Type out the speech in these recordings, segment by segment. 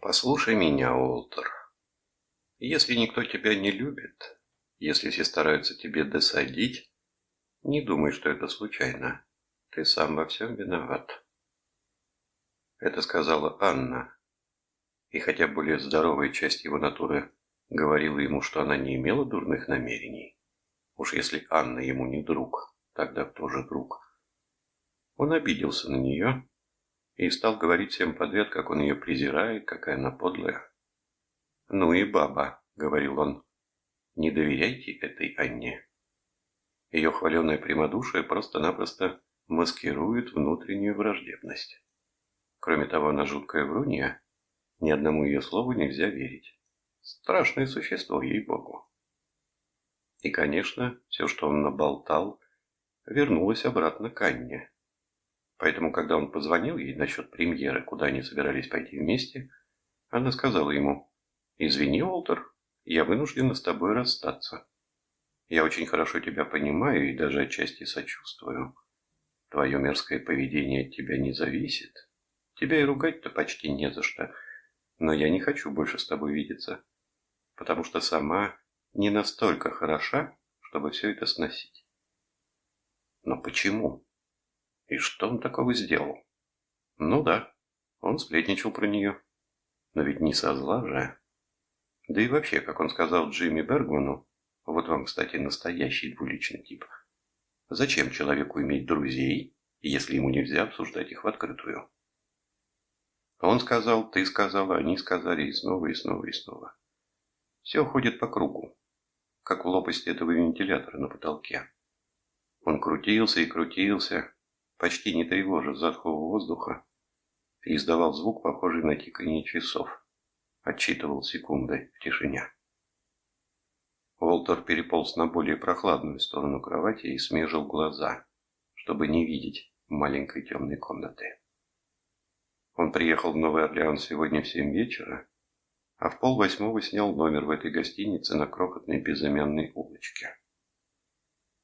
Послушай меня, Уолтер. Если никто тебя не любит, если все стараются тебе досадить, не думай, что это случайно. Ты сам во всем виноват. Это сказала Анна. И хотя более здоровая часть его натуры говорила ему, что она не имела дурных намерений, уж если Анна ему не друг, тогда кто же друг? Он обиделся на нее и стал говорить всем подряд, как он ее презирает, какая она подлая. «Ну и баба», — говорил он, — «не доверяйте этой Анне». Ее хваленое прямодушие просто-напросто маскирует внутреннюю враждебность. Кроме того, она жуткая врунья, ни одному ее слову нельзя верить. Страшное существо, ей-богу. И, конечно, все, что он наболтал, вернулось обратно к Анне. Поэтому, когда он позвонил ей насчет премьеры, куда они собирались пойти вместе, она сказала ему, «Извини, Уолтер, я вынуждена с тобой расстаться. Я очень хорошо тебя понимаю и даже отчасти сочувствую. Твое мерзкое поведение от тебя не зависит. Тебя и ругать-то почти не за что. Но я не хочу больше с тобой видеться, потому что сама не настолько хороша, чтобы все это сносить. Но почему? И что он такого сделал? Ну да, он сплетничал про нее. Но ведь не со зла же. Да и вообще, как он сказал Джимми Бергману, вот вам, кстати, настоящий двуличный тип. Зачем человеку иметь друзей, если ему нельзя обсуждать их в открытую? Он сказал, ты сказала, они сказали, и снова, и снова, и снова. Все ходит по кругу, как в лопасти этого вентилятора на потолке. Он крутился и крутился, почти не тревожа затхлого воздуха, и издавал звук, похожий на тиканье часов. Отчитывал секунды в тишине. Уолтер переполз на более прохладную сторону кровати и смежил глаза, чтобы не видеть маленькой темной комнаты. Он приехал в Новый Орлеан сегодня в семь вечера, а в полвосьмого снял номер в этой гостинице на крохотной безымянной улочке.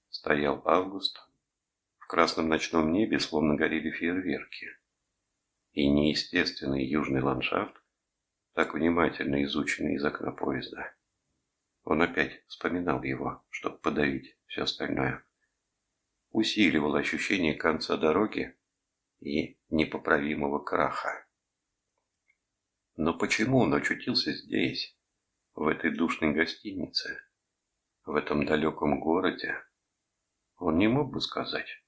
Стоял август, красном ночном небе словно горели фейерверки. И неестественный южный ландшафт, так внимательно изученный из окна поезда. Он опять вспоминал его, чтобы подавить все остальное. Усиливал ощущение конца дороги и непоправимого краха. Но почему он очутился здесь, в этой душной гостинице, в этом далеком городе, он не мог бы сказать.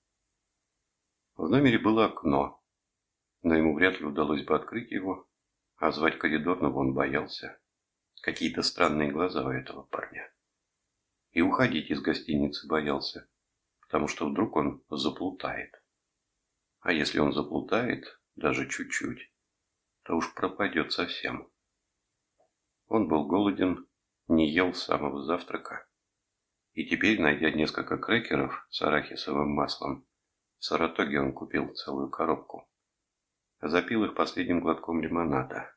В номере было окно, но ему вряд ли удалось бы открыть его, а звать коридорного он боялся. Какие-то странные глаза у этого парня. И уходить из гостиницы боялся, потому что вдруг он заплутает. А если он заплутает, даже чуть-чуть, то уж пропадет совсем. Он был голоден, не ел с самого завтрака. И теперь, найдя несколько крекеров с арахисовым маслом, в Саратоге он купил целую коробку. Запил их последним глотком лимонада.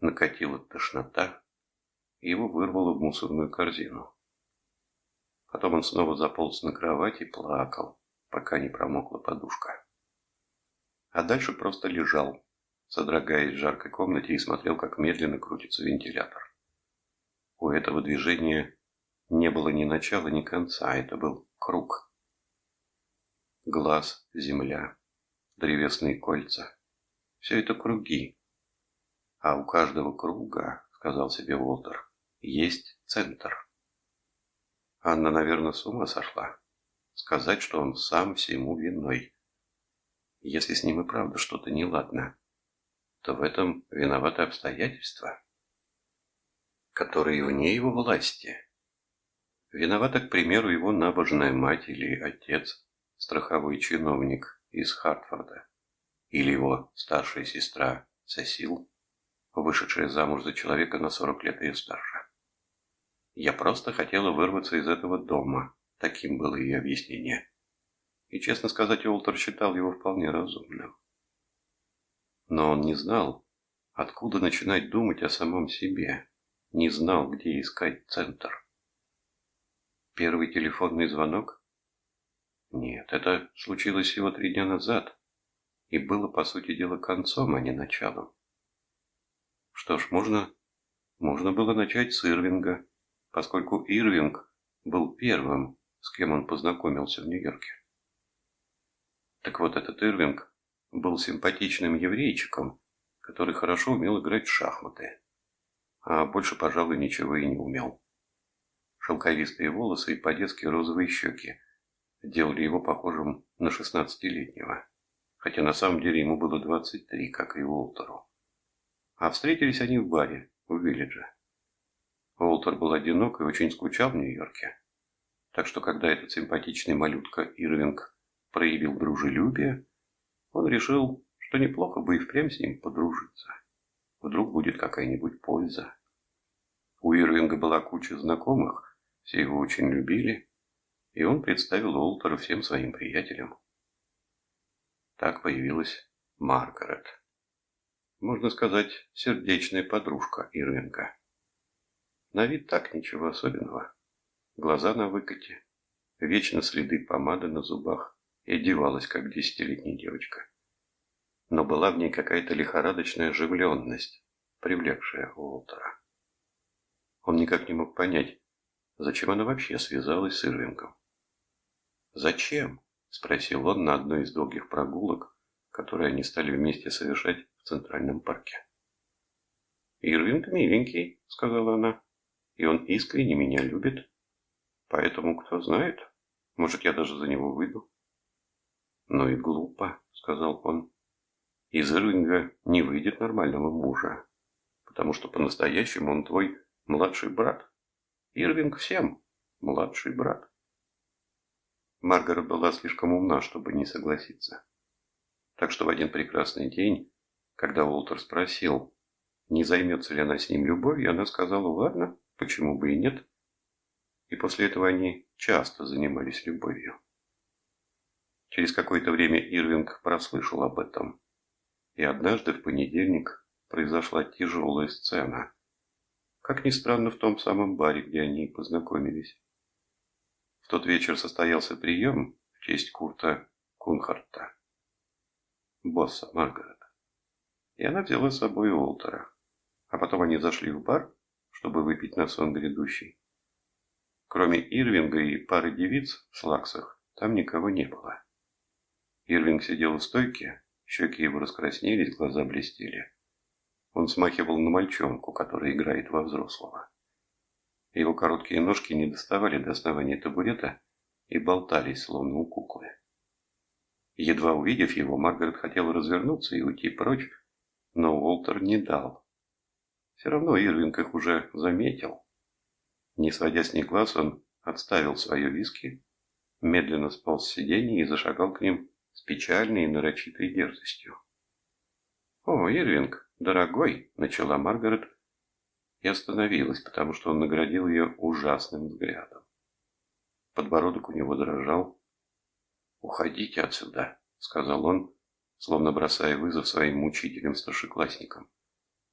Накатила тошнота, и его вырвало в мусорную корзину. Потом он снова заполз на кровать и плакал, пока не промокла подушка. А дальше просто лежал, содрогаясь в жаркой комнате и смотрел, как медленно крутится вентилятор. У этого движения не было ни начала, ни конца, это был круг глаз, земля, древесные кольца. Все это круги. А у каждого круга, сказал себе Уолтер, есть центр. Анна, наверное, с ума сошла. Сказать, что он сам всему виной. Если с ним и правда что-то неладно, то в этом виноваты обстоятельства, которые вне его власти. Виновата, к примеру, его набожная мать или отец, страховой чиновник из Хартфорда, или его старшая сестра Сесил, вышедшая замуж за человека на 40 лет ее старше. Я просто хотела вырваться из этого дома, таким было ее объяснение. И, честно сказать, Уолтер считал его вполне разумным. Но он не знал, откуда начинать думать о самом себе, не знал, где искать центр. Первый телефонный звонок нет, это случилось всего три дня назад и было, по сути дела, концом, а не началом. Что ж, можно, можно было начать с Ирвинга, поскольку Ирвинг был первым, с кем он познакомился в Нью-Йорке. Так вот, этот Ирвинг был симпатичным еврейчиком, который хорошо умел играть в шахматы, а больше, пожалуй, ничего и не умел. Шелковистые волосы и по-детски розовые щеки делали его похожим на шестнадцатилетнего, хотя на самом деле ему было двадцать три, как и Уолтеру. А встретились они в баре, в Виллидже. Уолтер был одинок и очень скучал в Нью-Йорке. Так что, когда этот симпатичный малютка Ирвинг проявил дружелюбие, он решил, что неплохо бы и впрямь с ним подружиться. Вдруг будет какая-нибудь польза. У Ирвинга была куча знакомых, все его очень любили, и он представил Уолтера всем своим приятелям. Так появилась Маргарет. Можно сказать, сердечная подружка Ирвинга. На вид так ничего особенного. Глаза на выкате, вечно следы помады на зубах и одевалась, как десятилетняя девочка. Но была в ней какая-то лихорадочная оживленность, привлекшая Уолтера. Он никак не мог понять, зачем она вообще связалась с Ирвингом. «Зачем?» – спросил он на одной из долгих прогулок, которые они стали вместе совершать в Центральном парке. «Ирвинг миленький», – сказала она, – «и он искренне меня любит. Поэтому, кто знает, может, я даже за него выйду». «Ну и глупо», – сказал он. «Из Ирвинга не выйдет нормального мужа, потому что по-настоящему он твой младший брат. Ирвинг всем младший брат». Маргарет была слишком умна, чтобы не согласиться. Так что в один прекрасный день, когда Уолтер спросил, не займется ли она с ним любовью, она сказала, ладно, почему бы и нет. И после этого они часто занимались любовью. Через какое-то время Ирвинг прослышал об этом. И однажды в понедельник произошла тяжелая сцена. Как ни странно, в том самом баре, где они познакомились. Тот вечер состоялся прием в честь Курта Кунхарта, босса Маргарета. И она взяла с собой Уолтера. А потом они зашли в бар, чтобы выпить на сон грядущий. Кроме Ирвинга и пары девиц в слаксах, там никого не было. Ирвинг сидел у стойки, щеки его раскраснелись, глаза блестели. Он смахивал на мальчонку, который играет во взрослого. Его короткие ножки не доставали до основания табурета и болтались, словно у куклы. Едва увидев его, Маргарет хотела развернуться и уйти прочь, но Уолтер не дал. Все равно Ирвинг их уже заметил. Не сводя с них глаз, он отставил свое виски, медленно сполз с сиденья и зашагал к ним с печальной и нарочитой дерзостью. «О, Ирвинг, дорогой!» — начала Маргарет, и остановилась, потому что он наградил ее ужасным взглядом. Подбородок у него дрожал. «Уходите отсюда», — сказал он, словно бросая вызов своим мучителям-старшеклассникам.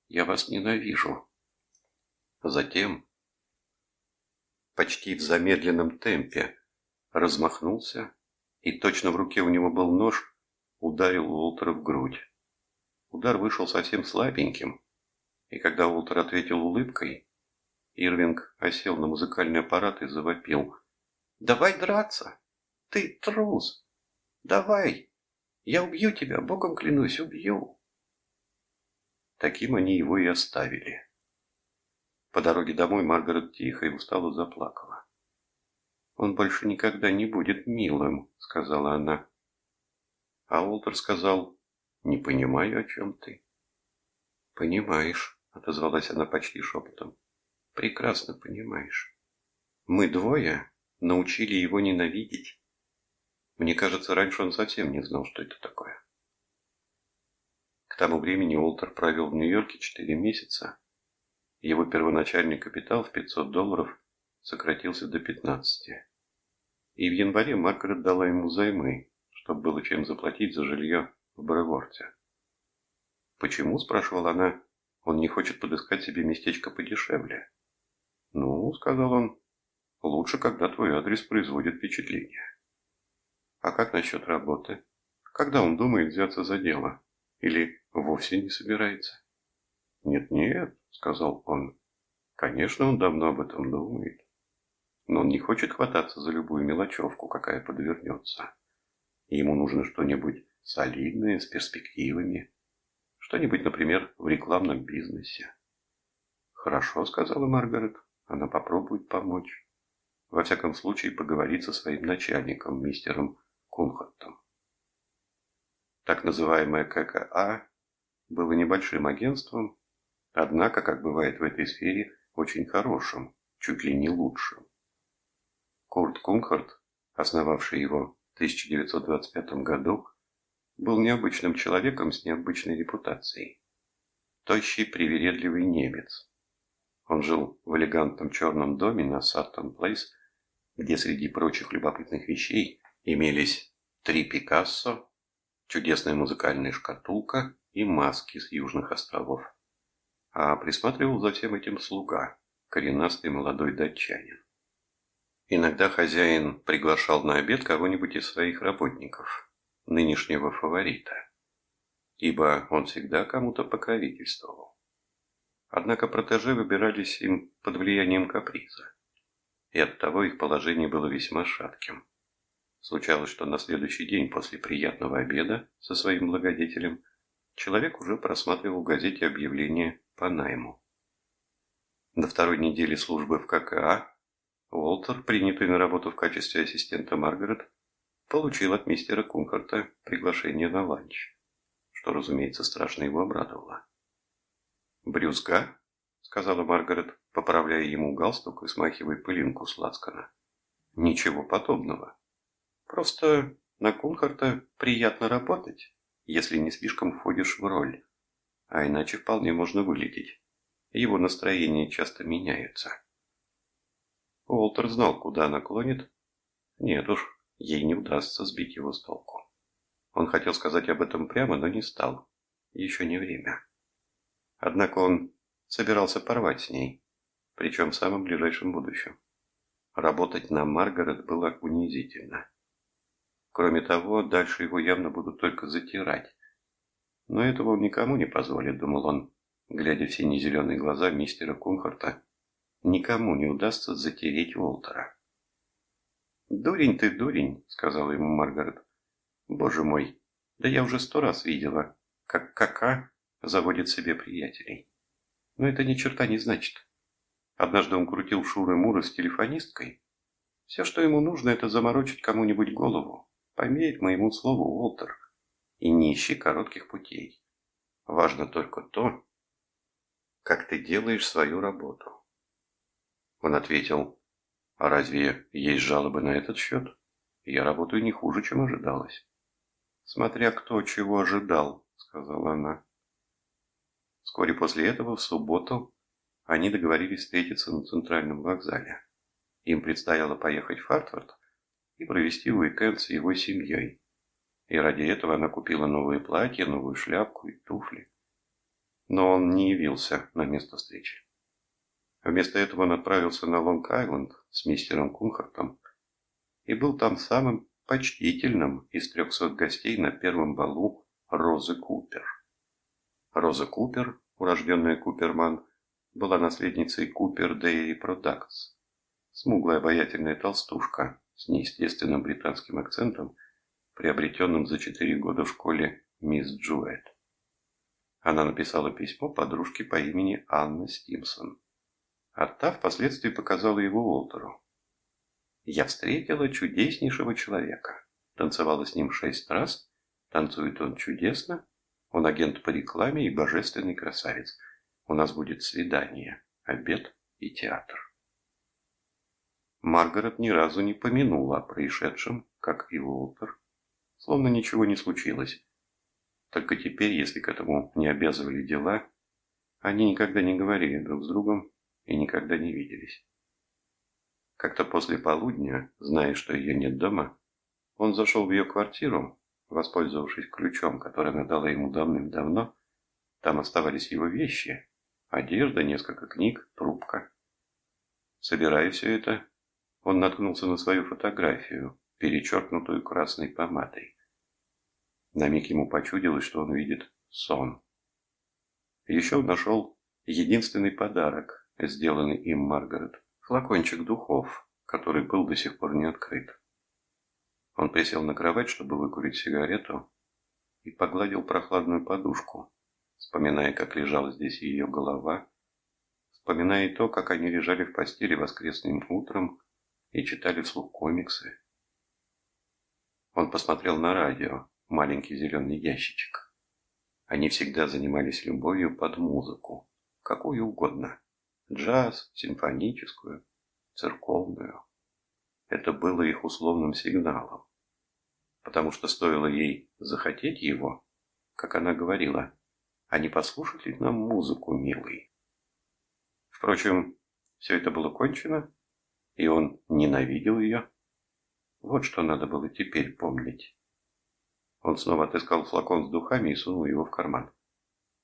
«Я вас ненавижу». Затем, почти в замедленном темпе, размахнулся, и точно в руке у него был нож, ударил Уолтера в грудь. Удар вышел совсем слабеньким, и когда Уолтер ответил улыбкой, Ирвинг осел на музыкальный аппарат и завопил. «Давай драться! Ты трус! Давай! Я убью тебя, богом клянусь, убью!» Таким они его и оставили. По дороге домой Маргарет тихо и устало заплакала. «Он больше никогда не будет милым», — сказала она. А Уолтер сказал, «Не понимаю, о чем ты». «Понимаешь». — отозвалась она почти шепотом. «Прекрасно понимаешь. Мы двое научили его ненавидеть. Мне кажется, раньше он совсем не знал, что это такое». К тому времени Уолтер провел в Нью-Йорке четыре месяца. Его первоначальный капитал в 500 долларов сократился до 15. И в январе Маргарет дала ему займы, чтобы было чем заплатить за жилье в Бреворте. «Почему?» – спрашивала она он не хочет подыскать себе местечко подешевле. Ну, сказал он, лучше, когда твой адрес производит впечатление. А как насчет работы? Когда он думает взяться за дело? Или вовсе не собирается? «Нет-нет», — сказал он. «Конечно, он давно об этом думает. Но он не хочет хвататься за любую мелочевку, какая подвернется. Ему нужно что-нибудь солидное, с перспективами. Что-нибудь, например, в рекламном бизнесе». «Хорошо», — сказала Маргарет. «Она попробует помочь. Во всяком случае, поговорить со своим начальником, мистером Кунхартом». Так называемое ККА было небольшим агентством, однако, как бывает в этой сфере, очень хорошим, чуть ли не лучшим. Курт Кунхарт, основавший его в 1925 году, был необычным человеком с необычной репутацией. Тощий, привередливый немец. Он жил в элегантном черном доме на Саттон Плейс, где среди прочих любопытных вещей имелись три Пикассо, чудесная музыкальная шкатулка и маски с южных островов. А присматривал за всем этим слуга, коренастый молодой датчанин. Иногда хозяин приглашал на обед кого-нибудь из своих работников, нынешнего фаворита, ибо он всегда кому-то покровительствовал. Однако протеже выбирались им под влиянием каприза, и оттого их положение было весьма шатким. Случалось, что на следующий день после приятного обеда со своим благодетелем человек уже просматривал в газете объявление по найму. На второй неделе службы в ККА Уолтер, принятый на работу в качестве ассистента Маргарет, получил от мистера Кунхарта приглашение на ланч, что, разумеется, страшно его обрадовало. «Брюзга?» — сказала Маргарет, поправляя ему галстук и смахивая пылинку с лацкана. «Ничего подобного. Просто на Кунхарта приятно работать, если не слишком входишь в роль, а иначе вполне можно вылететь. Его настроение часто меняется». Уолтер знал, куда она клонит. Нет уж, ей не удастся сбить его с толку. Он хотел сказать об этом прямо, но не стал. Еще не время. Однако он собирался порвать с ней, причем в самом ближайшем будущем. Работать на Маргарет было унизительно. Кроме того, дальше его явно будут только затирать. Но этого он никому не позволит, думал он, глядя в сине-зеленые глаза мистера Кунхарта никому не удастся затереть Уолтера. «Дурень ты, дурень», — сказала ему Маргарет. «Боже мой, да я уже сто раз видела, как Кака заводит себе приятелей. Но это ни черта не значит. Однажды он крутил шуры-муры с телефонисткой. Все, что ему нужно, это заморочить кому-нибудь голову. Поверь моему слову, Уолтер, и не ищи коротких путей. Важно только то, как ты делаешь свою работу. Он ответил, а разве есть жалобы на этот счет? Я работаю не хуже, чем ожидалось. Смотря кто чего ожидал, сказала она. Вскоре после этого, в субботу, они договорились встретиться на центральном вокзале. Им предстояло поехать в Фартфорд и провести уикенд с его семьей. И ради этого она купила новые платья, новую шляпку и туфли. Но он не явился на место встречи. Вместо этого он отправился на Лонг-Айленд с мистером Кунхартом и был там самым почтительным из трехсот гостей на первом балу Розы Купер. Роза Купер, урожденная Куперман, была наследницей Купер Дейри Продактс. Смуглая обаятельная толстушка с неестественным британским акцентом, приобретенным за четыре года в школе мисс Джуэт. Она написала письмо подружке по имени Анна Стимсон а та впоследствии показала его Уолтеру. Я встретила чудеснейшего человека. Танцевала с ним шесть раз. Танцует он чудесно. Он агент по рекламе и божественный красавец. У нас будет свидание, обед и театр. Маргарет ни разу не помянула о происшедшем, как и Уолтер. Словно ничего не случилось. Только теперь, если к этому не обязывали дела, они никогда не говорили друг с другом и никогда не виделись. Как-то после полудня, зная, что ее нет дома, он зашел в ее квартиру, воспользовавшись ключом, который она дала ему давным-давно. Там оставались его вещи, одежда, несколько книг, трубка. Собирая все это, он наткнулся на свою фотографию, перечеркнутую красной помадой. На миг ему почудилось, что он видит сон. Еще он нашел единственный подарок, сделанный им Маргарет, флакончик духов, который был до сих пор не открыт. Он присел на кровать, чтобы выкурить сигарету, и погладил прохладную подушку, вспоминая, как лежала здесь ее голова, вспоминая то, как они лежали в постели воскресным утром и читали вслух комиксы. Он посмотрел на радио, маленький зеленый ящичек. Они всегда занимались любовью под музыку, какую угодно. Джаз, симфоническую, церковную. Это было их условным сигналом. Потому что стоило ей захотеть его, как она говорила, а не послушать ли нам музыку, милый? Впрочем, все это было кончено, и он ненавидел ее. Вот что надо было теперь помнить. Он снова отыскал флакон с духами и сунул его в карман.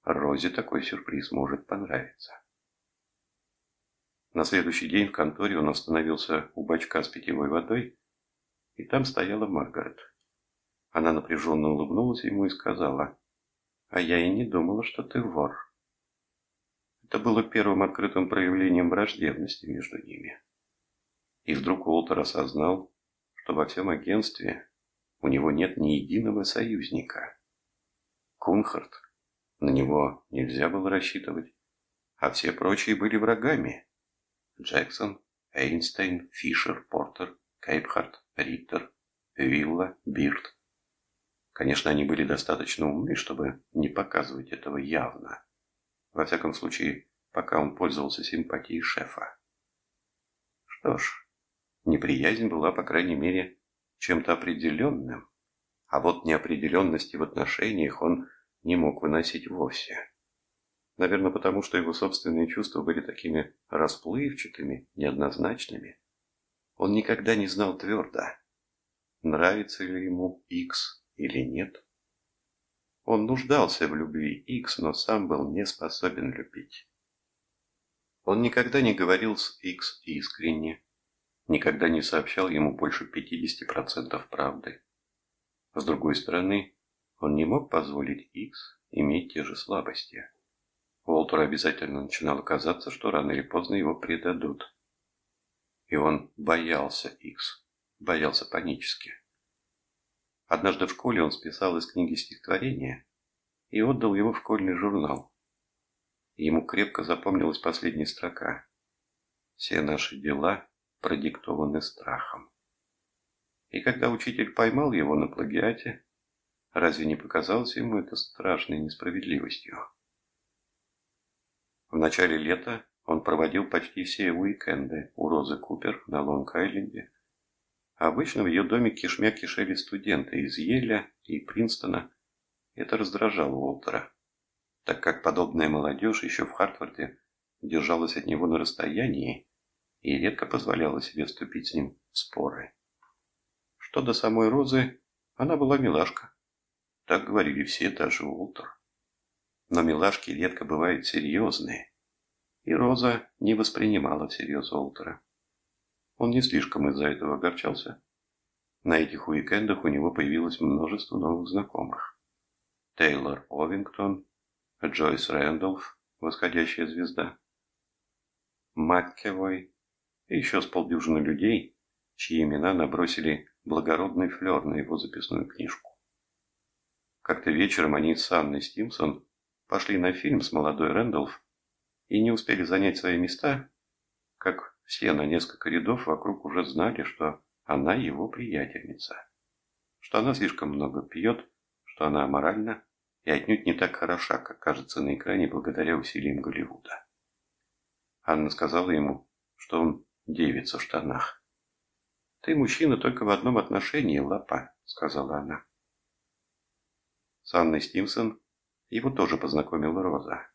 Розе такой сюрприз может понравиться. На следующий день в конторе он остановился у бачка с питьевой водой, и там стояла Маргарет. Она напряженно улыбнулась ему и сказала, «А я и не думала, что ты вор». Это было первым открытым проявлением враждебности между ними. И вдруг Уолтер осознал, что во всем агентстве у него нет ни единого союзника. Кунхард, на него нельзя было рассчитывать, а все прочие были врагами. Джексон, Эйнстейн, Фишер, Портер, Кейпхарт, Риттер, Вилла, Бирд. Конечно, они были достаточно умны, чтобы не показывать этого явно. Во всяком случае, пока он пользовался симпатией шефа. Что ж, Неприязнь была, по крайней мере, чем-то определенным, а вот неопределенности в отношениях он не мог выносить вовсе. Наверное, потому что его собственные чувства были такими расплывчатыми, неоднозначными. Он никогда не знал твердо, нравится ли ему X или нет. Он нуждался в любви X, но сам был не способен любить. Он никогда не говорил с X искренне, никогда не сообщал ему больше 50% правды. С другой стороны, он не мог позволить Икс иметь те же слабости. Уолтеру обязательно начинало казаться, что рано или поздно его предадут. И он боялся Икс, боялся панически. Однажды в школе он списал из книги стихотворение и отдал его в школьный журнал. Ему крепко запомнилась последняя строка. «Все наши дела продиктованы страхом. И когда учитель поймал его на плагиате, разве не показалось ему это страшной несправедливостью? В начале лета он проводил почти все уикенды у Розы Купер на Лонг-Айленде. Обычно в ее доме кишмя кишели студенты из Еля и Принстона. Это раздражало Уолтера, так как подобная молодежь еще в Хартфорде держалась от него на расстоянии и редко позволяла себе вступить с ним в споры. Что до самой Розы, она была милашка. Так говорили все, даже Уолтер. Но милашки редко бывают серьезные, и Роза не воспринимала всерьез Уолтера. Он не слишком из-за этого огорчался. На этих уикендах у него появилось множество новых знакомых. Тейлор Овингтон, Джойс Рэндолф, восходящая звезда, Маккевой, и еще с полдюжины людей, чьи имена набросили благородный флер на его записную книжку. Как-то вечером они с Анной Стимсон пошли на фильм с молодой Рэндалф и не успели занять свои места, как все на несколько рядов вокруг уже знали, что она его приятельница, что она слишком много пьет, что она аморальна и отнюдь не так хороша, как кажется на экране благодаря усилиям Голливуда. Анна сказала ему, что он девица в штанах. «Ты мужчина только в одном отношении, лапа», — сказала она. С Анной Стимсон его тоже познакомила Роза.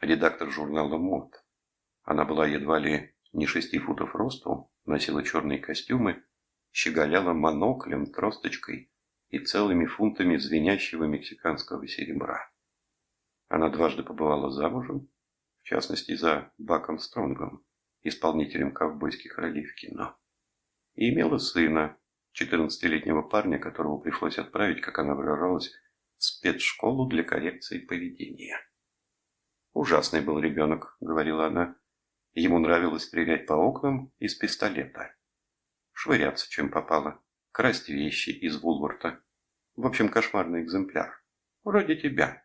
Редактор журнала «Мод». Она была едва ли не шести футов росту, носила черные костюмы, щеголяла моноклем, тросточкой и целыми фунтами звенящего мексиканского серебра. Она дважды побывала замужем, в частности за Баком Стронгом, исполнителем ковбойских ролей в кино. И имела сына, 14-летнего парня, которого пришлось отправить, как она выражалась, спецшколу для коррекции поведения. «Ужасный был ребенок», — говорила она. Ему нравилось стрелять по окнам из пистолета. Швыряться, чем попало. Красть вещи из Вулворта. В общем, кошмарный экземпляр. Вроде тебя.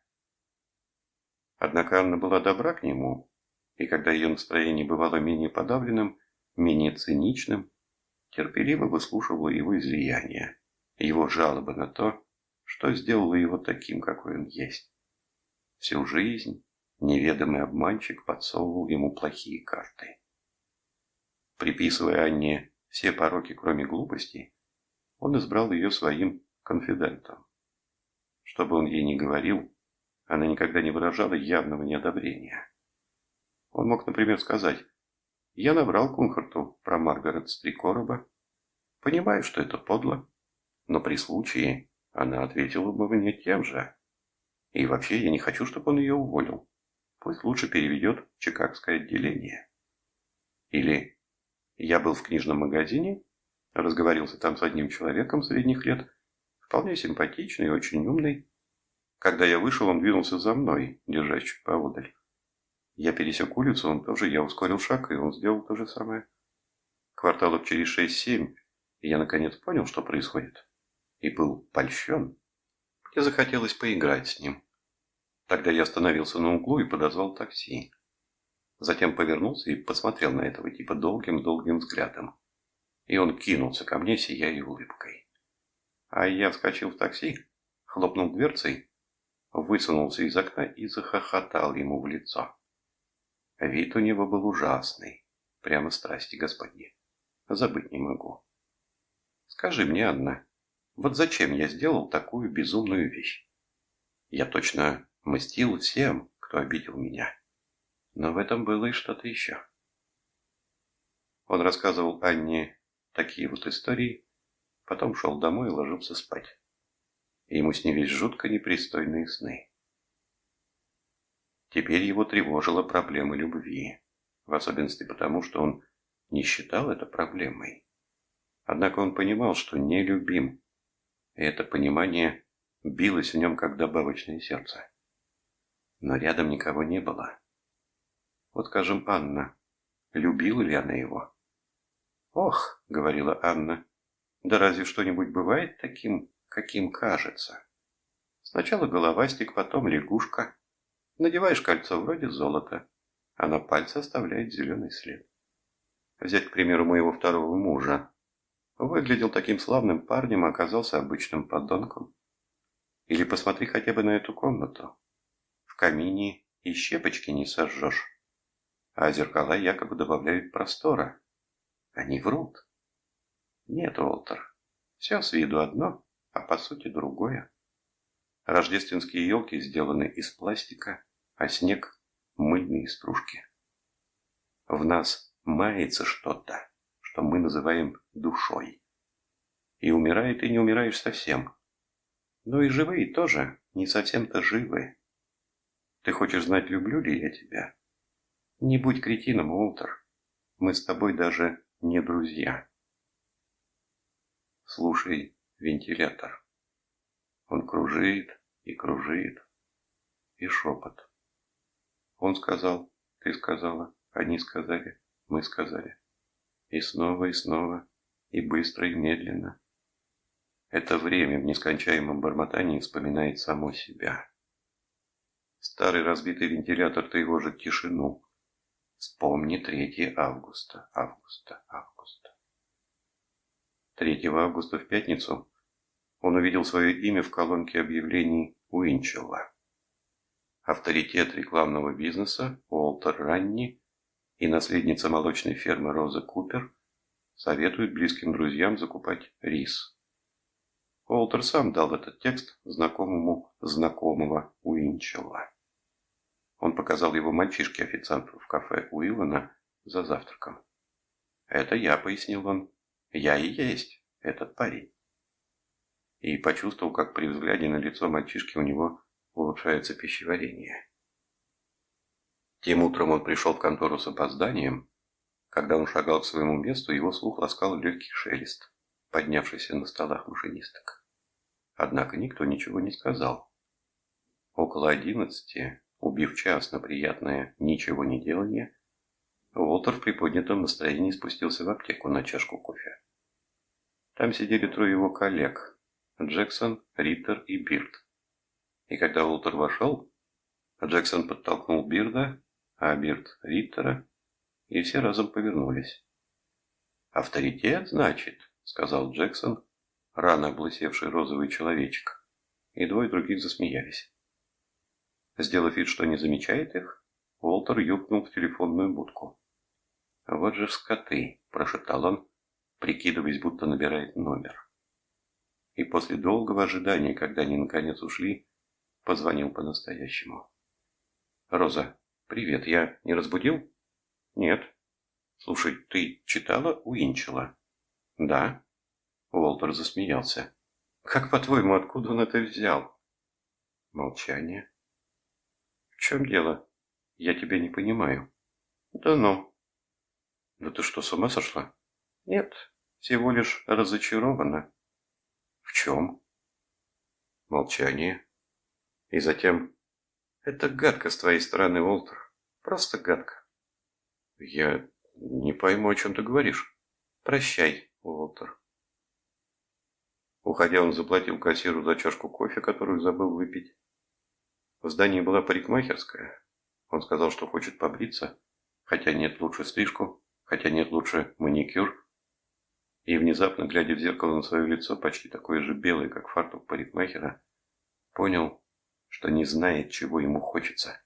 Однако Анна была добра к нему, и когда ее настроение бывало менее подавленным, менее циничным, терпеливо выслушивала его излияния, его жалобы на то, что сделало его таким, какой он есть. Всю жизнь неведомый обманщик подсовывал ему плохие карты. Приписывая Анне все пороки, кроме глупости, он избрал ее своим конфидентом. Что бы он ей ни говорил, она никогда не выражала явного неодобрения. Он мог, например, сказать, «Я набрал Кунхарту про Маргарет Стрикороба. Понимаю, что это подло, но при случае она ответила бы мне тем же. И вообще я не хочу, чтобы он ее уволил. Пусть лучше переведет в Чикагское отделение». Или «Я был в книжном магазине, разговорился там с одним человеком средних лет, вполне симпатичный и очень умный, когда я вышел, он двинулся за мной, держась чуть поодаль. Я пересек улицу, он тоже, я ускорил шаг, и он сделал то же самое. Кварталов через шесть-семь, я наконец понял, что происходит. И был польщен. Мне захотелось поиграть с ним. Тогда я остановился на углу и подозвал такси. Затем повернулся и посмотрел на этого типа долгим-долгим взглядом. И он кинулся ко мне, сияя улыбкой. А я вскочил в такси, хлопнул дверцей высунулся из окна и захохотал ему в лицо. Вид у него был ужасный, прямо страсти господни. Забыть не могу. Скажи мне, Анна, вот зачем я сделал такую безумную вещь? Я точно мстил всем, кто обидел меня. Но в этом было и что-то еще. Он рассказывал Анне такие вот истории, потом шел домой и ложился спать и ему снились жутко непристойные сны. Теперь его тревожила проблема любви, в особенности потому, что он не считал это проблемой. Однако он понимал, что не любим, и это понимание билось в нем, как добавочное сердце. Но рядом никого не было. Вот, скажем, Анна. Любила ли она его? «Ох», — говорила Анна, — «да разве что-нибудь бывает таким каким кажется. Сначала головастик, потом лягушка. Надеваешь кольцо вроде золота, а на пальце оставляет зеленый след. Взять, к примеру, моего второго мужа. Выглядел таким славным парнем, а оказался обычным подонком. Или посмотри хотя бы на эту комнату. В камине и щепочки не сожжешь. А зеркала якобы добавляют простора. Они врут. Нет, Уолтер, все с виду одно, а по сути другое. Рождественские елки сделаны из пластика, а снег – мыльные стружки. В нас мается что-то, что мы называем душой. И умирает, и не умираешь совсем. Но и живые тоже не совсем-то живы. Ты хочешь знать, люблю ли я тебя? Не будь кретином, Уолтер. Мы с тобой даже не друзья. Слушай, вентилятор. Он кружит и кружит. И шепот. Он сказал, ты сказала, они сказали, мы сказали. И снова, и снова, и быстро, и медленно. Это время в нескончаемом бормотании вспоминает само себя. Старый разбитый вентилятор тревожит тишину. Вспомни 3 августа, августа, августа. 3 августа в пятницу он увидел свое имя в колонке объявлений Уинчелла. Авторитет рекламного бизнеса Уолтер Ранни и наследница молочной фермы Роза Купер советуют близким друзьям закупать рис. Уолтер сам дал этот текст знакомому знакомого Уинчелла. Он показал его мальчишке-официанту в кафе Уиллана за завтраком. «Это я», — пояснил он. Я и есть этот парень. И почувствовал, как при взгляде на лицо мальчишки у него улучшается пищеварение. Тем утром он пришел в контору с опозданием. Когда он шагал к своему месту, его слух ласкал легкий шелест, поднявшийся на столах машинисток. Однако никто ничего не сказал. Около одиннадцати убив час на приятное ничего не делание, Уолтер в приподнятом настроении спустился в аптеку на чашку кофе. Там сидели трое его коллег – Джексон, Риттер и Бирд. И когда Уолтер вошел, Джексон подтолкнул Бирда, а Бирд – Риттера, и все разом повернулись. «Авторитет, значит?» – сказал Джексон, рано облысевший розовый человечек, и двое других засмеялись. Сделав вид, что не замечает их, Уолтер юкнул в телефонную будку. «Вот же скоты!» – прошептал он, прикидываясь, будто набирает номер. И после долгого ожидания, когда они наконец ушли, позвонил по-настоящему. «Роза, привет, я не разбудил?» «Нет». «Слушай, ты читала Уинчела?» «Да». Уолтер засмеялся. «Как, по-твоему, откуда он это взял?» Молчание. «В чем дело? Я тебя не понимаю». «Да ну». «Да ты что, с ума сошла?» «Нет, всего лишь разочарована». «В чем?» Молчание. И затем... «Это гадко с твоей стороны, Уолтер. Просто гадко». «Я не пойму, о чем ты говоришь». «Прощай, Уолтер». Уходя, он заплатил кассиру за чашку кофе, которую забыл выпить. В здании была парикмахерская. Он сказал, что хочет побриться, хотя нет лучше стрижку, хотя нет лучше маникюр. И внезапно, глядя в зеркало на свое лицо, почти такое же белое, как фартук парикмахера, понял, что не знает, чего ему хочется.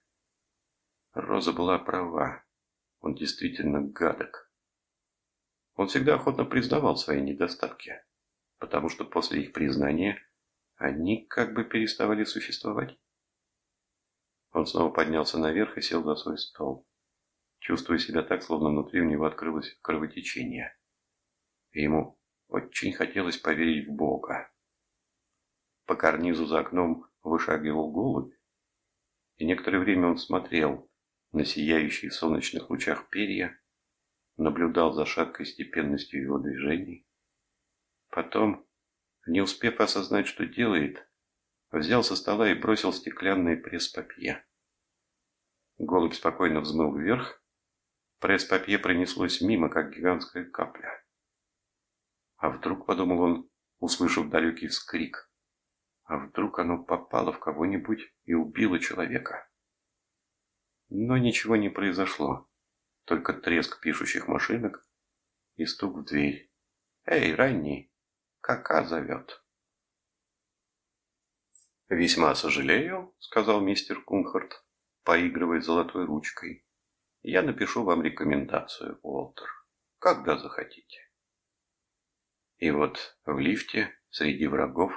Роза была права. Он действительно гадок. Он всегда охотно признавал свои недостатки потому что после их признания они как бы переставали существовать. Он снова поднялся наверх и сел за свой стол, чувствуя себя так, словно внутри у него открылось кровотечение. И ему очень хотелось поверить в Бога. По карнизу за окном вышагивал голубь, и некоторое время он смотрел на сияющие в солнечных лучах перья, наблюдал за шаткой степенностью его движений, Потом, не успев осознать, что делает, взял со стола и бросил стеклянный пресс-папье. Голубь спокойно взмыл вверх. Пресс-папье пронеслось мимо, как гигантская капля. А вдруг, подумал он, услышав далекий вскрик, а вдруг оно попало в кого-нибудь и убило человека? Но ничего не произошло, только треск пишущих машинок и стук в дверь. «Эй, ранний!» Кака зовет. «Весьма сожалею», — сказал мистер Кунхарт, поигрывая золотой ручкой. «Я напишу вам рекомендацию, Уолтер, когда захотите». И вот в лифте, среди врагов,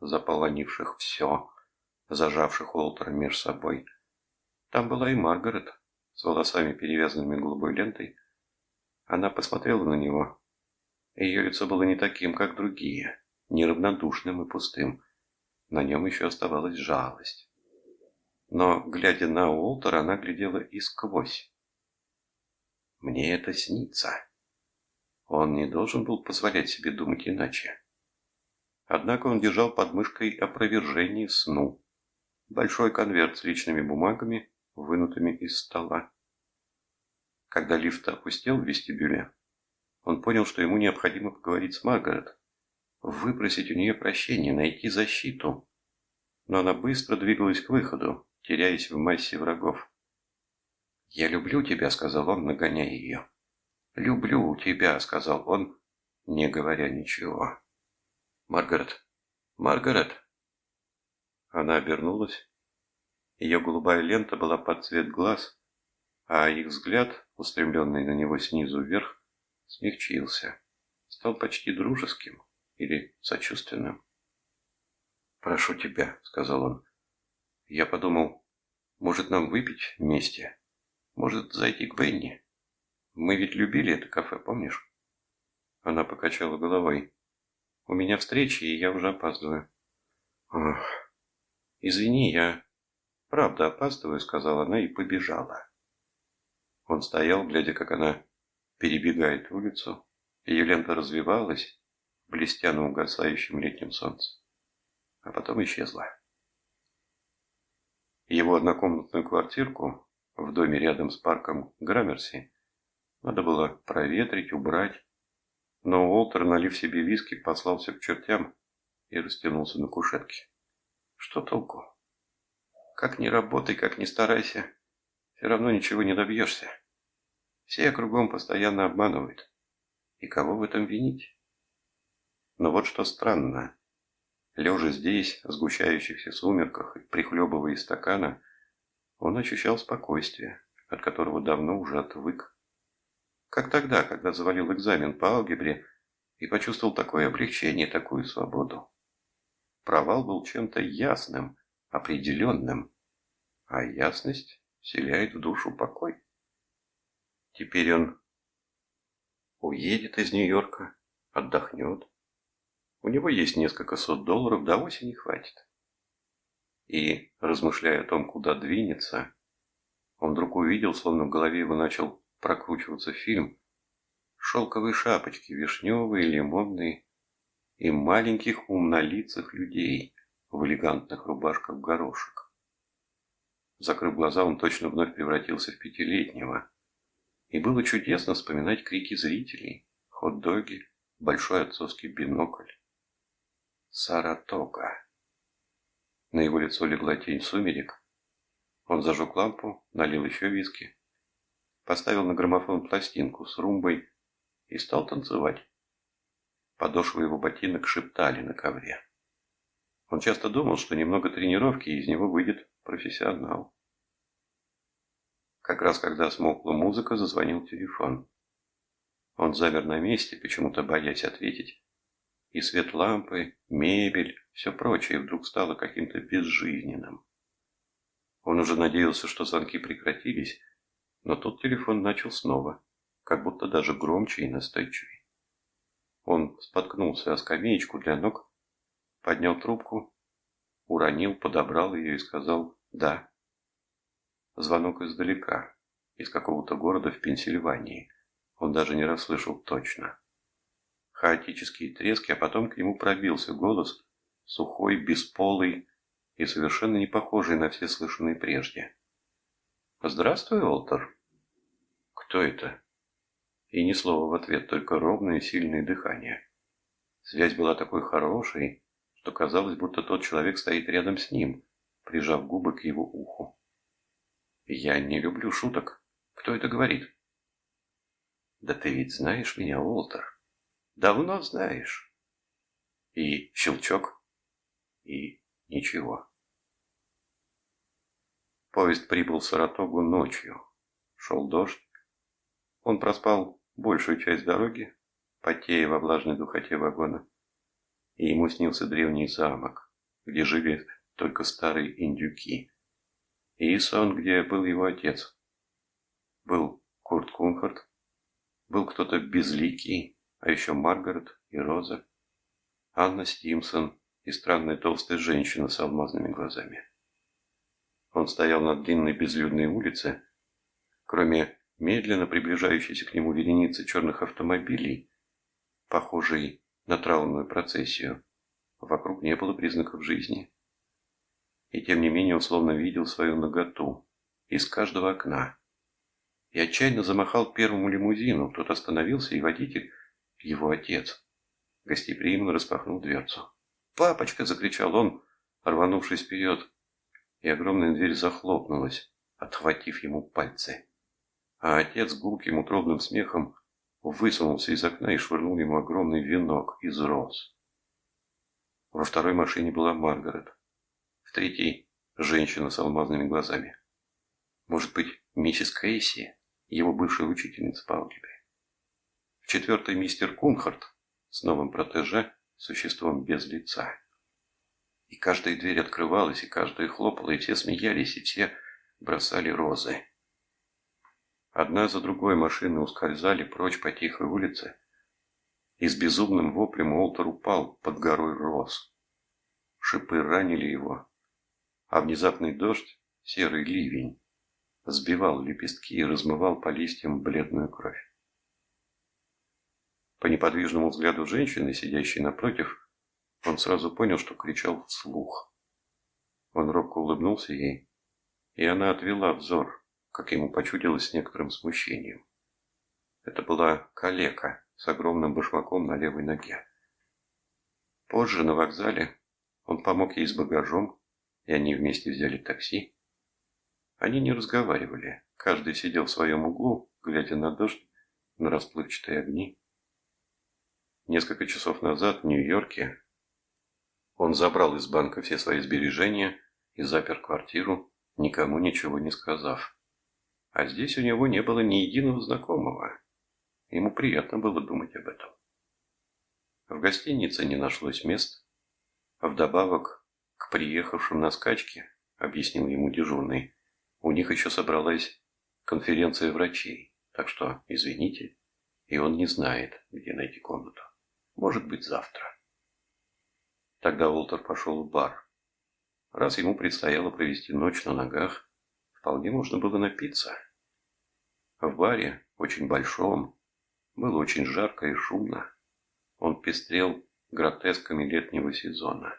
заполонивших все, зажавших Уолтера между собой, там была и Маргарет с волосами, перевязанными голубой лентой. Она посмотрела на него ее лицо было не таким, как другие, неравнодушным и пустым. На нем еще оставалась жалость. Но, глядя на Уолтера, она глядела и сквозь. «Мне это снится». Он не должен был позволять себе думать иначе. Однако он держал под мышкой опровержение сну. Большой конверт с личными бумагами, вынутыми из стола. Когда лифт опустел в вестибюле, он понял, что ему необходимо поговорить с Маргарет, выпросить у нее прощения, найти защиту. Но она быстро двигалась к выходу, теряясь в массе врагов. «Я люблю тебя», — сказал он, нагоняя ее. «Люблю тебя», — сказал он, не говоря ничего. «Маргарет! Маргарет!» Она обернулась. Ее голубая лента была под цвет глаз, а их взгляд, устремленный на него снизу вверх, смягчился, стал почти дружеским или сочувственным. «Прошу тебя», — сказал он. «Я подумал, может нам выпить вместе? Может зайти к Бенни? Мы ведь любили это кафе, помнишь?» Она покачала головой. «У меня встречи, и я уже опаздываю». «Ох, извини, я правда опаздываю», — сказала она и побежала. Он стоял, глядя, как она перебегает улицу. Ее лента развивалась, блестя на угасающем летнем солнце, а потом исчезла. Его однокомнатную квартирку в доме рядом с парком Граммерси надо было проветрить, убрать. Но Уолтер, налив себе виски, послался к чертям и растянулся на кушетке. Что толку? Как ни работай, как ни старайся, все равно ничего не добьешься. Все кругом постоянно обманывают. И кого в этом винить? Но вот что странно. Лежа здесь, в сгущающихся сумерках, прихлебывая из стакана, он ощущал спокойствие, от которого давно уже отвык. Как тогда, когда завалил экзамен по алгебре и почувствовал такое облегчение, такую свободу. Провал был чем-то ясным, определенным, а ясность вселяет в душу покой. Теперь он уедет из Нью-Йорка, отдохнет, у него есть несколько сот долларов, до осени хватит. И, размышляя о том, куда двинется, он вдруг увидел, словно в голове его начал прокручиваться фильм, шелковые шапочки, вишневые, лимонные, и маленьких умнолицых людей в элегантных рубашках горошек. Закрыв глаза, он точно вновь превратился в пятилетнего. И было чудесно вспоминать крики зрителей, хот-доги, большой отцовский бинокль. Саратога. На его лицо легла тень сумерек. Он зажег лампу, налил еще виски, поставил на граммофон пластинку с румбой и стал танцевать. Подошвы его ботинок шептали на ковре. Он часто думал, что немного тренировки, из него выйдет профессионал. Как раз когда смолкла музыка, зазвонил телефон. Он замер на месте, почему-то боясь ответить и свет лампы, мебель, все прочее вдруг стало каким-то безжизненным. Он уже надеялся, что звонки прекратились, но тут телефон начал снова, как будто даже громче и настойчивее. Он споткнулся о скамеечку для ног, поднял трубку, уронил, подобрал ее и сказал «да». Звонок издалека, из какого-то города в Пенсильвании. Он даже не расслышал точно хаотические трески, а потом к нему пробился голос, сухой, бесполый и совершенно не похожий на все слышанные прежде. «Здравствуй, Олтер». «Кто это?» И ни слова в ответ, только ровное сильное дыхание. Связь была такой хорошей, что казалось, будто тот человек стоит рядом с ним, прижав губы к его уху. «Я не люблю шуток. Кто это говорит?» «Да ты ведь знаешь меня, Уолтер. Давно знаешь. И щелчок, и ничего. Поезд прибыл в Саратогу ночью. Шел дождь. Он проспал большую часть дороги, потея во влажной духоте вагона. И ему снился древний замок, где жили только старые индюки. И сон, где был его отец. Был Курт Кунхарт, был кто-то безликий, а еще Маргарет и Роза, Анна Стимсон и странная толстая женщина с алмазными глазами. Он стоял на длинной безлюдной улице, кроме медленно приближающейся к нему вереницы черных автомобилей, похожей на траурную процессию. Вокруг не было признаков жизни. И тем не менее он словно видел свою наготу из каждого окна. И отчаянно замахал первому лимузину. Тот остановился, и водитель его отец. Гостеприимно распахнул дверцу. «Папочка!» – закричал он, рванувшись вперед, и огромная дверь захлопнулась, отхватив ему пальцы. А отец гулким утробным смехом высунулся из окна и швырнул ему огромный венок из роз. Во второй машине была Маргарет, в третьей – женщина с алмазными глазами. Может быть, миссис Кейси, его бывшая учительница по алгебре. В четвертой мистер Кунхарт с новым протеже, существом без лица. И каждая дверь открывалась, и каждая хлопала, и все смеялись, и все бросали розы. Одна за другой машины ускользали прочь по тихой улице, и с безумным воплем Уолтер упал под горой роз. Шипы ранили его, а внезапный дождь, серый ливень, сбивал лепестки и размывал по листьям бледную кровь. По неподвижному взгляду женщины, сидящей напротив, он сразу понял, что кричал вслух. Он робко улыбнулся ей и она отвела взор, как ему почудилось с некоторым смущением. Это была калека с огромным башмаком на левой ноге. Позже на вокзале он помог ей с багажом, и они вместе взяли такси. Они не разговаривали, каждый сидел в своем углу, глядя на дождь, на расплывчатые огни. Несколько часов назад в Нью-Йорке он забрал из банка все свои сбережения и запер квартиру, никому ничего не сказав. А здесь у него не было ни единого знакомого. Ему приятно было думать об этом. В гостинице не нашлось мест. Вдобавок к приехавшим на скачки, объяснил ему дежурный, у них еще собралась конференция врачей, так что извините, и он не знает, где найти комнату. Может быть, завтра. Тогда Уолтер пошел в бар. Раз ему предстояло провести ночь на ногах, вполне можно было напиться. В баре, очень большом, было очень жарко и шумно. Он пестрел гротесками летнего сезона,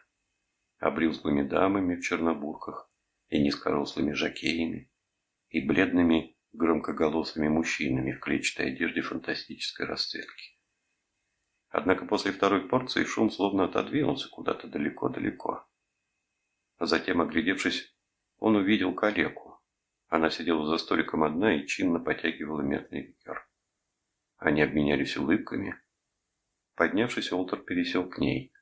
обрюзглыми дамами в чернобурках и низкорослыми жакеями, и бледными громкоголосыми мужчинами в клетчатой одежде фантастической расцветки. Однако после второй порции шум словно отодвинулся куда-то далеко-далеко. Затем, оглядевшись, он увидел калеку. Она сидела за столиком одна и чинно потягивала медный ликер. Они обменялись улыбками. Поднявшись, Уолтер пересел к ней.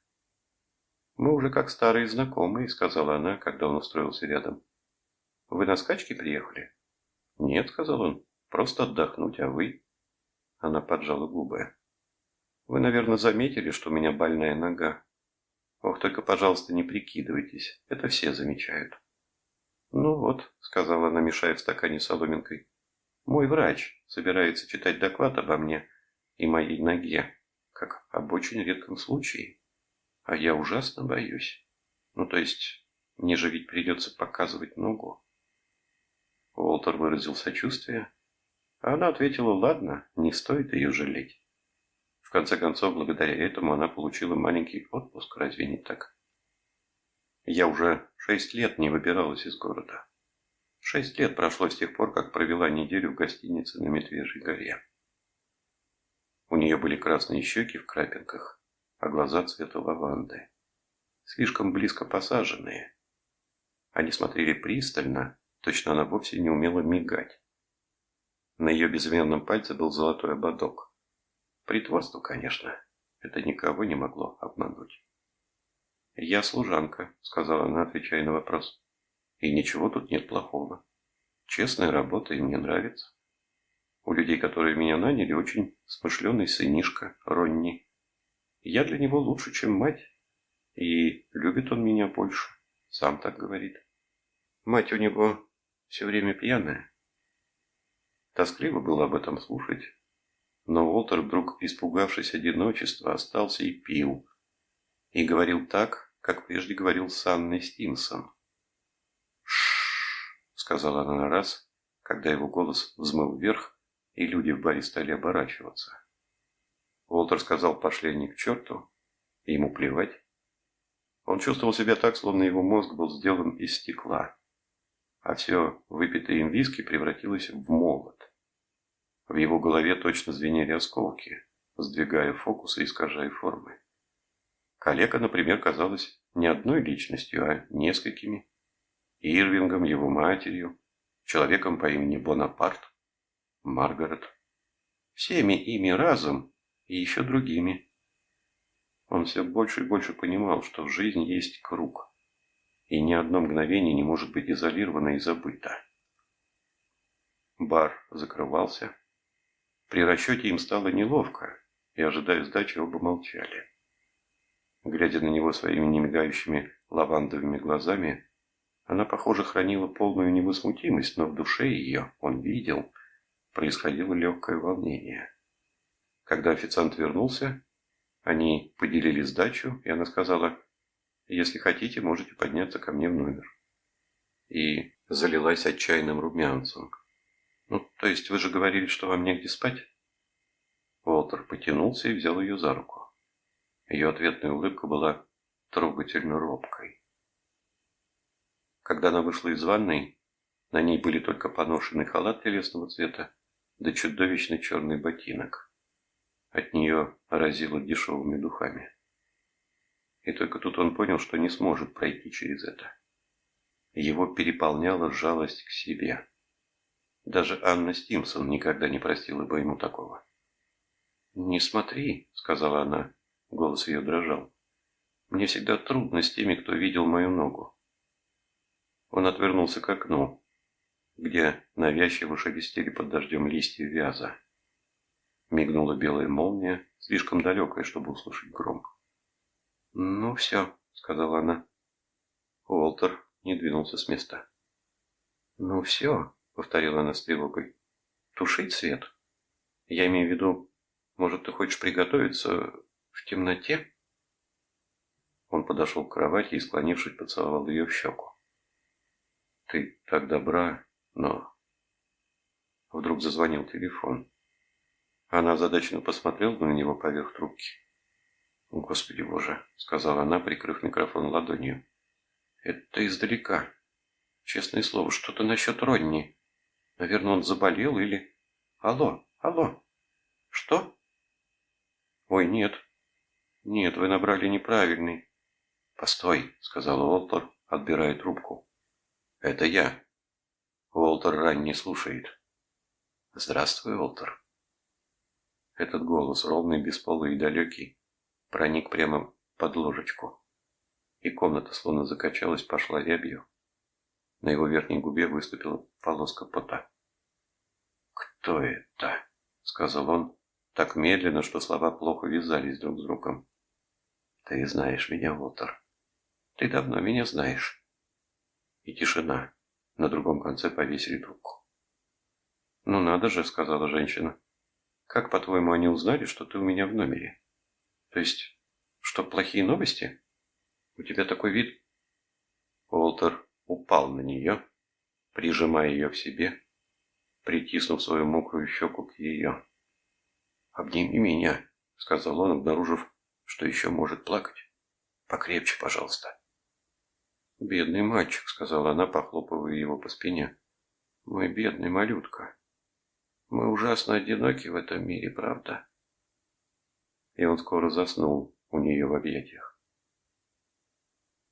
«Мы уже как старые знакомые», — сказала она, когда он устроился рядом. «Вы на скачки приехали?» «Нет», — сказал он, — «просто отдохнуть, а вы?» Она поджала губы. «Вы, наверное, заметили, что у меня больная нога. Ох, только, пожалуйста, не прикидывайтесь, это все замечают». «Ну вот», — сказала она, мешая в стакане соломинкой, мой врач собирается читать доклад обо мне и моей ноге, как об очень редком случае. А я ужасно боюсь. Ну, то есть, мне же ведь придется показывать ногу. Уолтер выразил сочувствие, а она ответила, ладно, не стоит ее жалеть. В конце концов, благодаря этому она получила маленький отпуск, разве не так? Я уже шесть лет не выбиралась из города. Шесть лет прошло с тех пор, как провела неделю в гостинице на Медвежьей горе. У нее были красные щеки в крапинках, а глаза цвета лаванды. Слишком близко посаженные. Они смотрели пристально, точно она вовсе не умела мигать. На ее безымянном пальце был золотой ободок. Притворство, конечно. Это никого не могло обмануть. «Я служанка», — сказала она, отвечая на вопрос. И ничего тут нет плохого. Честная работа, и мне нравится. У людей, которые меня наняли, очень смышленый сынишка Ронни. Я для него лучше, чем мать. И любит он меня больше. Сам так говорит. Мать у него все время пьяная. Тоскливо было об этом слушать. Но Уолтер, вдруг испугавшись одиночества, остался и пил. И говорил так, как прежде говорил с Анной Стимсон сказала она раз, когда его голос взмыл вверх, и люди в баре стали оборачиваться. Уолтер сказал «пошли они к черту», и ему плевать. Он чувствовал себя так, словно его мозг был сделан из стекла, а все выпитое им виски превратилось в молот. В его голове точно звенели осколки, сдвигая фокусы и искажая формы. Калека, например, казалась не одной личностью, а несколькими. Ирвингом, его матерью, человеком по имени Бонапарт, Маргарет. Всеми ими разом и еще другими. Он все больше и больше понимал, что в жизни есть круг, и ни одно мгновение не может быть изолировано и забыто. Бар закрывался. При расчете им стало неловко, и, ожидая сдачи, оба молчали. Глядя на него своими немигающими лавандовыми глазами, она, похоже, хранила полную невозмутимость, но в душе ее, он видел, происходило легкое волнение. Когда официант вернулся, они поделили сдачу, и она сказала, «Если хотите, можете подняться ко мне в номер». И залилась отчаянным румянцем. «Ну, то есть вы же говорили, что вам негде спать?» Уолтер потянулся и взял ее за руку. Ее ответная улыбка была трогательно робкой. Когда она вышла из ванной, На ней были только поношенный халат телесного цвета, да чудовищный черный ботинок. От нее разило дешевыми духами. И только тут он понял, что не сможет пройти через это. Его переполняла жалость к себе. Даже Анна Стимсон никогда не простила бы ему такого. «Не смотри», — сказала она, голос ее дрожал. «Мне всегда трудно с теми, кто видел мою ногу». Он отвернулся к окну, где навязчиво шелестели под дождем листья вяза. Мигнула белая молния, слишком далекая, чтобы услышать гром. «Ну все», — сказала она. Уолтер не двинулся с места. «Ну все», — повторила она с тревогой. «Тушить свет? Я имею в виду, может, ты хочешь приготовиться в темноте?» Он подошел к кровати и, склонившись, поцеловал ее в щеку. «Ты так добра, но...» Вдруг зазвонил телефон. Она озадаченно посмотрела на него поверх трубки. «Господи боже!» — сказала она, прикрыв микрофон ладонью. «Это издалека. Честное слово, что-то насчет Ронни. Наверное, он заболел или... Алло, алло. Что? Ой, нет. Нет, вы набрали неправильный. Постой, сказал Уолтер, отбирая трубку. Это я. Уолтер Ран не слушает. Здравствуй, Уолтер. Этот голос, ровный, бесполый и далекий, проник прямо под ложечку. И комната словно закачалась, пошла рябью. На его верхней губе выступила полоска пота. «Кто это?» — сказал он, так медленно, что слова плохо вязались друг с другом. «Ты знаешь меня, Уолтер. Ты давно меня знаешь». И тишина. На другом конце повесили трубку. «Ну надо же», — сказала женщина. «Как, по-твоему, они узнали, что ты у меня в номере? То есть, что плохие новости? У тебя такой вид...» Уолтер упал на нее, прижимая ее к себе, притиснув свою мокрую щеку к ее. «Обними меня», — сказал он, обнаружив, что еще может плакать. «Покрепче, пожалуйста». «Бедный мальчик», — сказала она, похлопывая его по спине. «Мой бедный малютка. Мы ужасно одиноки в этом мире, правда?» И он скоро заснул у нее в объятиях.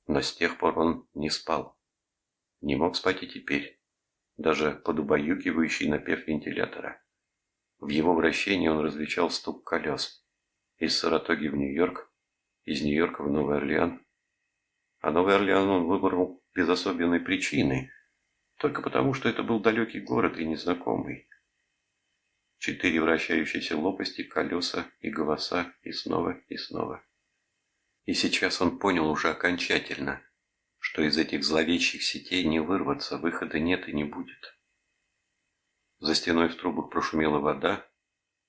Но с тех пор он не спал. Не мог спать и теперь, даже под убаюкивающий напев вентилятора. В его вращении он различал стук колес. Из Саратоги в Нью-Йорк, из Нью-Йорка в Новый Орлеан. А Новый Орлеан он выбрал без особенной причины, только потому, что это был далекий город и незнакомый. Четыре вращающиеся лопасти, колеса и голоса, и снова, и снова. И сейчас он понял уже окончательно – что из этих зловещих сетей не вырваться, выхода нет и не будет. За стеной в трубах прошумела вода,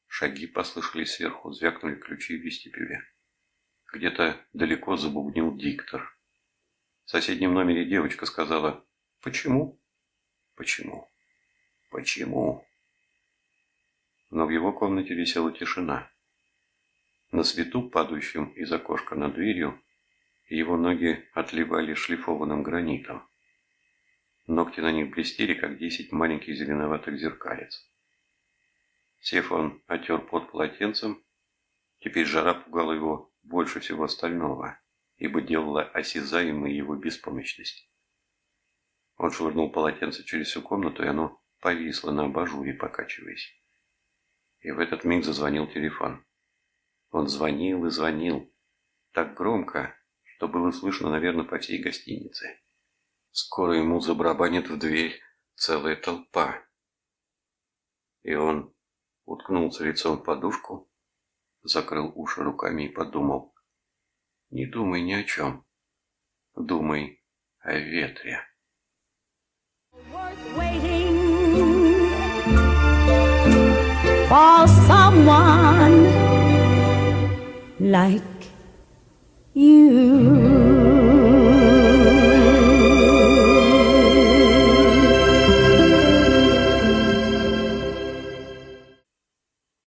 шаги послышались сверху, звякнули ключи в вестибюле. Где-то далеко забубнил диктор. В соседнем номере девочка сказала «Почему? Почему? Почему?» Но в его комнате висела тишина. На свету, падающем из окошка над дверью, его ноги отливали шлифованным гранитом. Ногти на них блестели, как десять маленьких зеленоватых зеркалец. Сев он отер под полотенцем, теперь жара пугала его больше всего остального, ибо делала осязаемой его беспомощность. Он швырнул полотенце через всю комнату, и оно повисло на абажуре, покачиваясь. И в этот миг зазвонил телефон. Он звонил и звонил, так громко, что было слышно, наверное, по всей гостинице. Скоро ему забарабанит в дверь целая толпа. И он уткнулся лицом в подушку, закрыл уши руками и подумал. Не думай ни о чем. Думай о ветре. For someone like you.